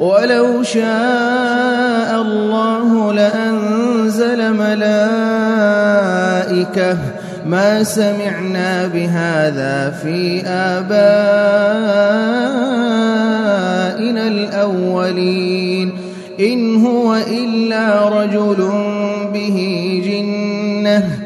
ولو شاء الله لأنزل ملائكة ما سمعنا بهذا في آبائنا الأولين. إن هو إلا رجل به جنة.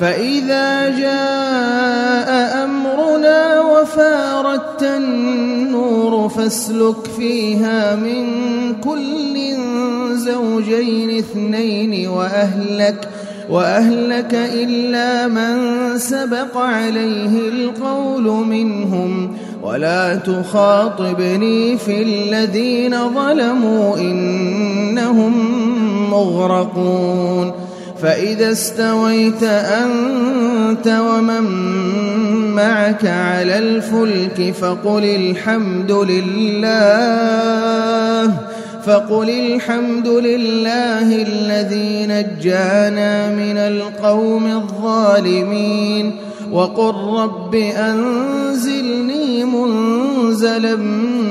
فإذا جاء أمرنا وفارت النور فاسلك فيها من كل زوجين اثنين وأهلك وأهلك إلا من سبق عليه القول منهم. ولا تخاطبني في الذين ظلموا إنهم مغرقون. فإذا استويت أنت ومن معك على الفلك فقل الحمد لله فقل الحمد لله الذي نجانا من القوم الظالمين وقل رب أنزلني منزلا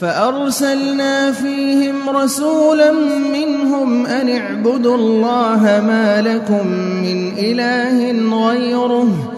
فأرسلنا فيهم رسولا منهم أن اعبدوا الله ما لكم من إله غيره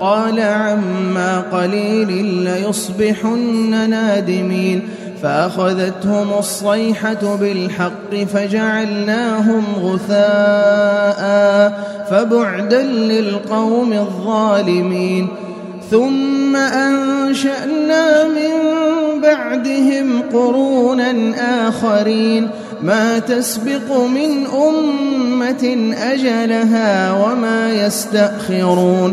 قال عما قليل ليصبحن نادمين فأخذتهم الصيحة بالحق فجعلناهم غثاء فبعدا للقوم الظالمين ثم أنشأنا من بعدهم قرونا آخرين ما تسبق من أمة أجلها وما يستأخرون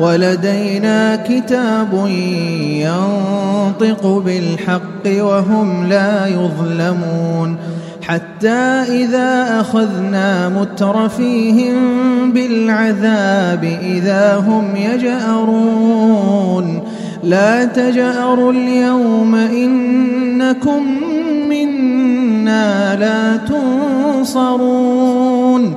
ولدينا كتاب ينطق بالحق وهم لا يظلمون حتى إذا أخذنا مترفيهم بالعذاب إذا هم يجأرون. لا تجأروا اليوم إنكم منا لا تنصرون.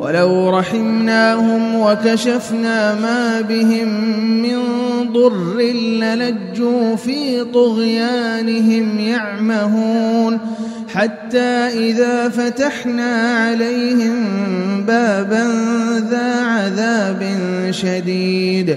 ولو رحمناهم وكشفنا ما بهم من ضر للجوا في طغيانهم يعمهون حتى إذا فتحنا عليهم بابا ذا عذاب شديد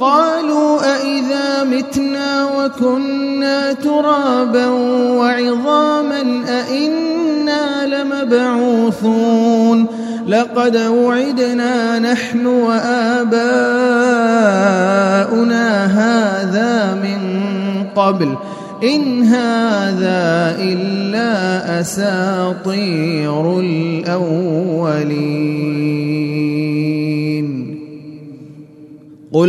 قالوا أئذا متنا وكنا ترابا وعظاما أئنا لمبعوثون لقد وعدنا نحن وآباؤنا هذا من قبل إن هذا إلا أساطير الأولين قل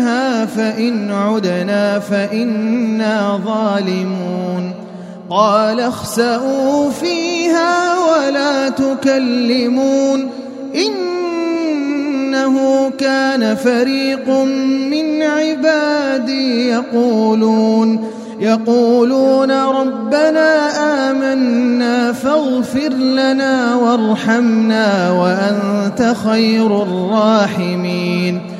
منها فإن عدنا فإنا ظالمون قال اخسأوا فيها ولا تكلمون إنه كان فريق من عبادي يقولون يقولون ربنا آمنا فاغفر لنا وارحمنا وأنت خير الراحمين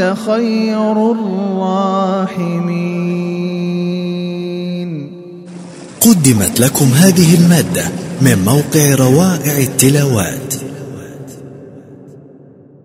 خير الراحمين. قدمت لكم هذه المادة من موقع روائع التلاوات.